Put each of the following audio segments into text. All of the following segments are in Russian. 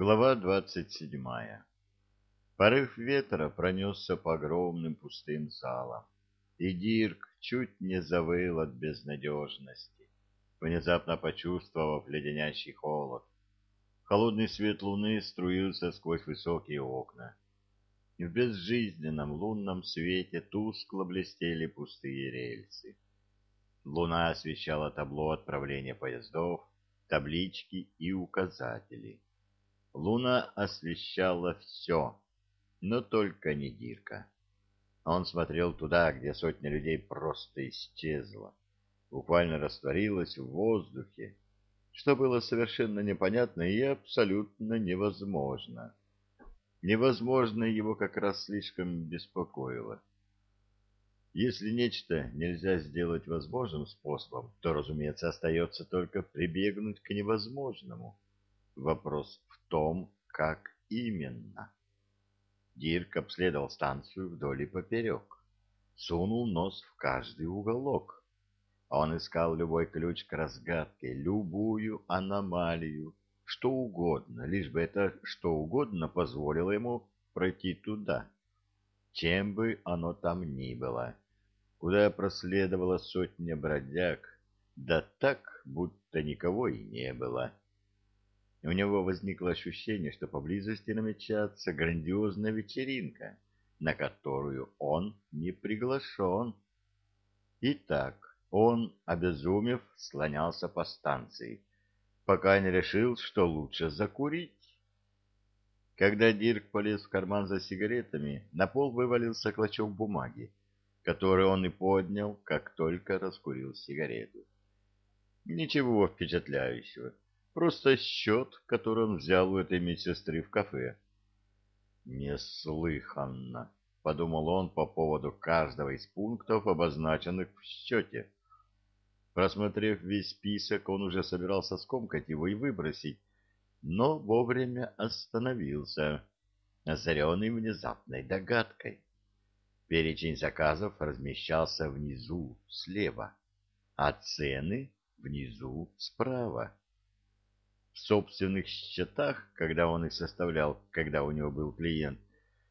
Глава двадцать седьмая. Порыв ветра пронесся по огромным пустым залам, и Дирк чуть не завыл от безнадежности, внезапно почувствовав леденящий холод. Холодный свет луны струился сквозь высокие окна. В безжизненном лунном свете тускло блестели пустые рельсы. Луна освещала табло отправления поездов, таблички и указатели. Луна освещала все, но только не Дирка. Он смотрел туда, где сотня людей просто исчезла, буквально растворилась в воздухе, что было совершенно непонятно и абсолютно невозможно. Невозможно его как раз слишком беспокоило. Если нечто нельзя сделать возможным способом, то, разумеется, остается только прибегнуть к невозможному. Вопрос в том, как именно. Дирк обследовал станцию вдоль и поперек, сунул нос в каждый уголок. Он искал любой ключ к разгадке, любую аномалию, что угодно, лишь бы это что угодно позволило ему пройти туда, чем бы оно там ни было, куда проследовала сотня бродяг, да так, будто никого и не было. У него возникло ощущение, что поблизости намечается грандиозная вечеринка, на которую он не приглашен. Итак, он, обезумев, слонялся по станции, пока не решил, что лучше закурить. Когда Дирк полез в карман за сигаретами, на пол вывалился клочок бумаги, который он и поднял, как только раскурил сигарету. Ничего впечатляющего. Просто счет, который он взял у этой медсестры в кафе. «Неслыханно», — подумал он по поводу каждого из пунктов, обозначенных в счете. Просмотрев весь список, он уже собирался скомкать его и выбросить, но вовремя остановился, озаренный внезапной догадкой. Перечень заказов размещался внизу слева, а цены внизу справа в собственных счетах, когда он их составлял, когда у него был клиент,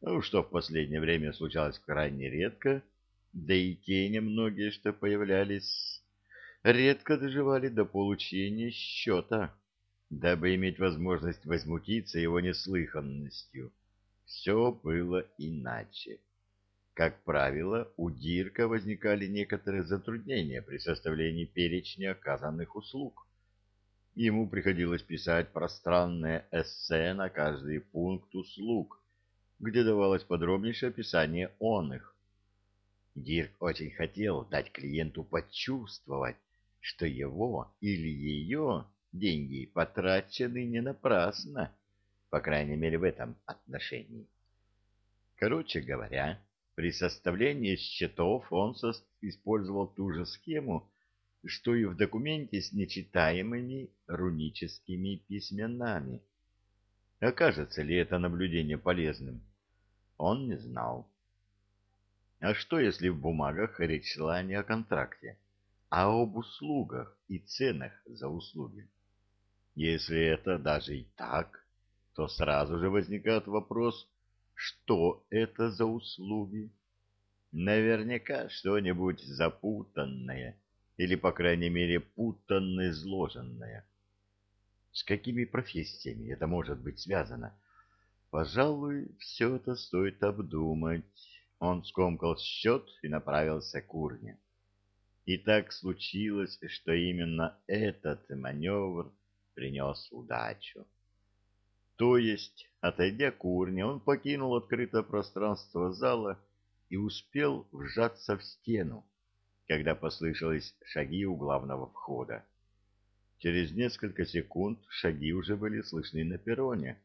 ну, что в последнее время случалось крайне редко, да и те немногие, что появлялись, редко доживали до получения счета, дабы иметь возможность возмутиться его неслыханностью. Все было иначе. Как правило, у Дирка возникали некоторые затруднения при составлении перечня оказанных услуг. Ему приходилось писать пространное эссе на каждый пункт услуг, где давалось подробнейшее описание он их. Дирк очень хотел дать клиенту почувствовать, что его или ее деньги потрачены не напрасно, по крайней мере в этом отношении. Короче говоря, при составлении счетов он использовал ту же схему, что и в документе с нечитаемыми руническими письменами. Окажется ли это наблюдение полезным? Он не знал. А что, если в бумагах речь шла не о контракте, а об услугах и ценах за услуги? Если это даже и так, то сразу же возникает вопрос, что это за услуги? Наверняка что-нибудь запутанное или, по крайней мере, путанно изложенное. С какими профессиями это может быть связано? Пожалуй, все это стоит обдумать. Он скомкал счет и направился к урне. И так случилось, что именно этот маневр принес удачу. То есть, отойдя к урне, он покинул открытое пространство зала и успел вжаться в стену, когда послышались шаги у главного входа. Через несколько секунд шаги уже были слышны на перроне,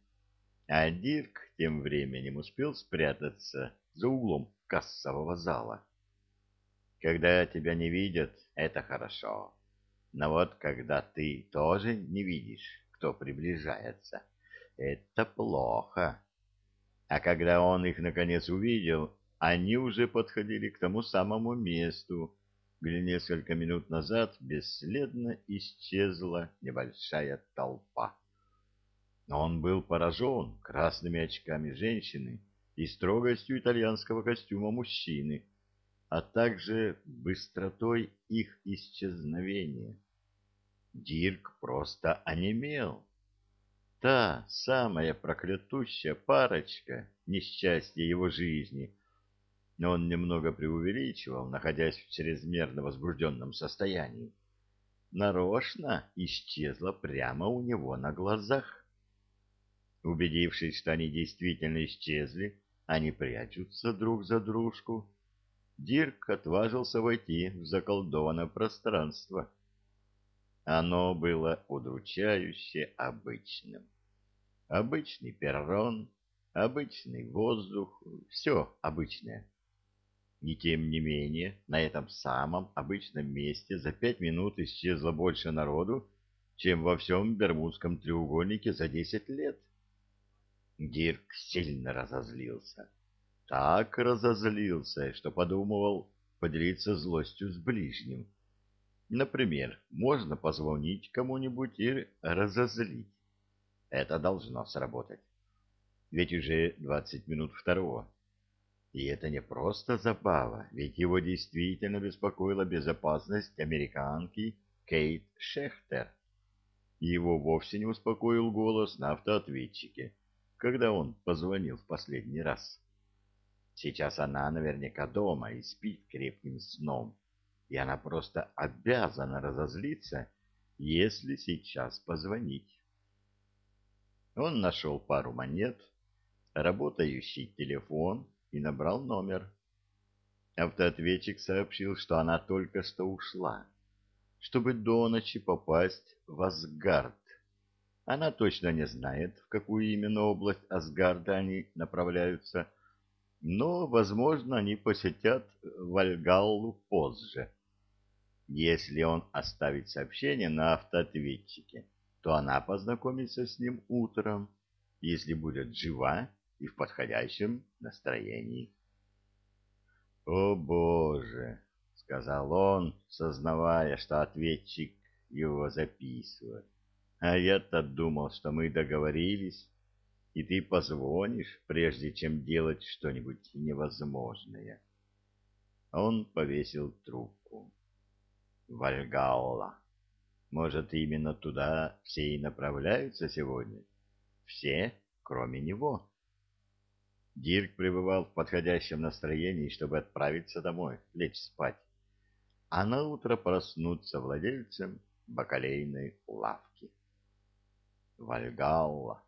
а Дирк тем временем успел спрятаться за углом кассового зала. Когда тебя не видят, это хорошо. Но вот когда ты тоже не видишь, кто приближается, это плохо. А когда он их наконец увидел, они уже подходили к тому самому месту, где несколько минут назад бесследно исчезла небольшая толпа. Но он был поражен красными очками женщины и строгостью итальянского костюма мужчины, а также быстротой их исчезновения. Дирк просто онемел. Та самая проклятущая парочка, несчастье его жизни, он немного преувеличивал, находясь в чрезмерно возбужденном состоянии, нарочно исчезла прямо у него на глазах. Убедившись, что они действительно исчезли, они прячутся друг за дружку, Дирк отважился войти в заколдованное пространство. Оно было удручающе обычным. Обычный перрон, обычный воздух, все обычное. И тем не менее, на этом самом обычном месте за пять минут исчезло больше народу, чем во всем Бермудском треугольнике за десять лет. Дирк сильно разозлился. Так разозлился, что подумывал поделиться злостью с ближним. Например, можно позвонить кому-нибудь и разозлить. Это должно сработать. Ведь уже двадцать минут второго. И это не просто забава, ведь его действительно беспокоила безопасность американки Кейт Шехтер. Его вовсе не успокоил голос на автоответчике, когда он позвонил в последний раз. Сейчас она наверняка дома и спит крепким сном, и она просто обязана разозлиться, если сейчас позвонить. Он нашел пару монет, работающий телефон и набрал номер. Автоответчик сообщил, что она только что ушла, чтобы до ночи попасть в Асгард. Она точно не знает, в какую именно область Асгарда они направляются, но, возможно, они посетят Вальгаллу позже. Если он оставит сообщение на автоответчике, то она познакомится с ним утром, если будет жива и в подходящем настроении. «О, Боже!» — сказал он, сознавая, что ответчик его записывает. «А я-то думал, что мы договорились, и ты позвонишь, прежде чем делать что-нибудь невозможное». Он повесил трубку. «Вальгалла!» Может, именно туда все и направляются сегодня? Все, кроме него. Дирк пребывал в подходящем настроении, чтобы отправиться домой, лечь спать, а на утро проснуться владельцем бакалейной лавки. Вальгалла.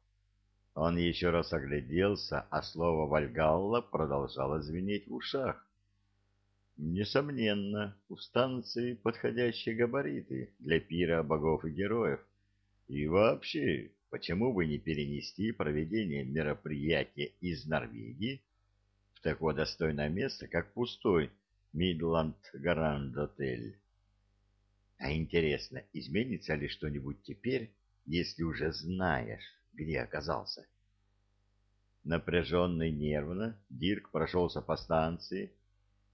Он еще раз огляделся, а слово «Вальгалла» продолжало звенеть в ушах. Несомненно, у станции подходящие габариты для пира богов и героев. И вообще, почему бы не перенести проведение мероприятия из Норвегии в такое достойное место, как пустой Мидланд Гранд Отель? А интересно, изменится ли что-нибудь теперь, если уже знаешь, где оказался? Напряженный нервно, Дирк прошелся по станции,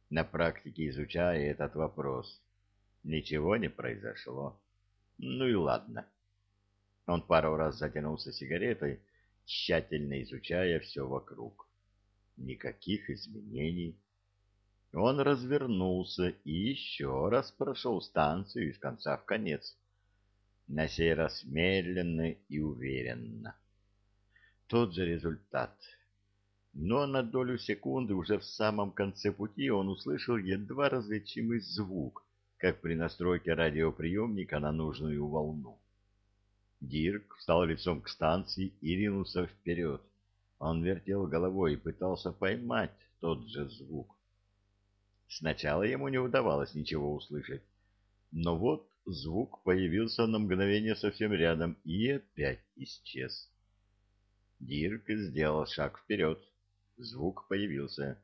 на практике изучая этот вопрос. Ничего не произошло. Ну и ладно. Он пару раз затянулся сигаретой, тщательно изучая все вокруг. Никаких изменений. Он развернулся и еще раз прошел станцию из конца в конец. На сей раз медленно и уверенно. Тот же результат — но на долю секунды уже в самом конце пути он услышал едва различимый звук, как при настройке радиоприемника на нужную волну. Дирк встал лицом к станции и ринулся вперед. Он вертел головой и пытался поймать тот же звук. Сначала ему не удавалось ничего услышать, но вот звук появился на мгновение совсем рядом и опять исчез. Дирк сделал шаг вперед. Звук появился.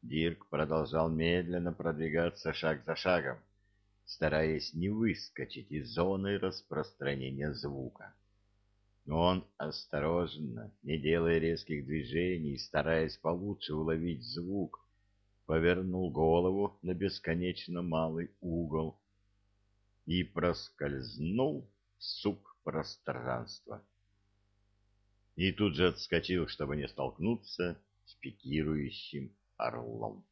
Дирк продолжал медленно продвигаться шаг за шагом, стараясь не выскочить из зоны распространения звука. Он осторожно, не делая резких движений, стараясь получше уловить звук, повернул голову на бесконечно малый угол и проскользнул в субпространство. и тут же отскочил, чтобы не столкнуться с пикирующим орлом.